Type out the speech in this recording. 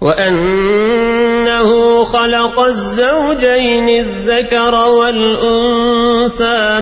وأنه خلق الزوجين الذكر والأنثى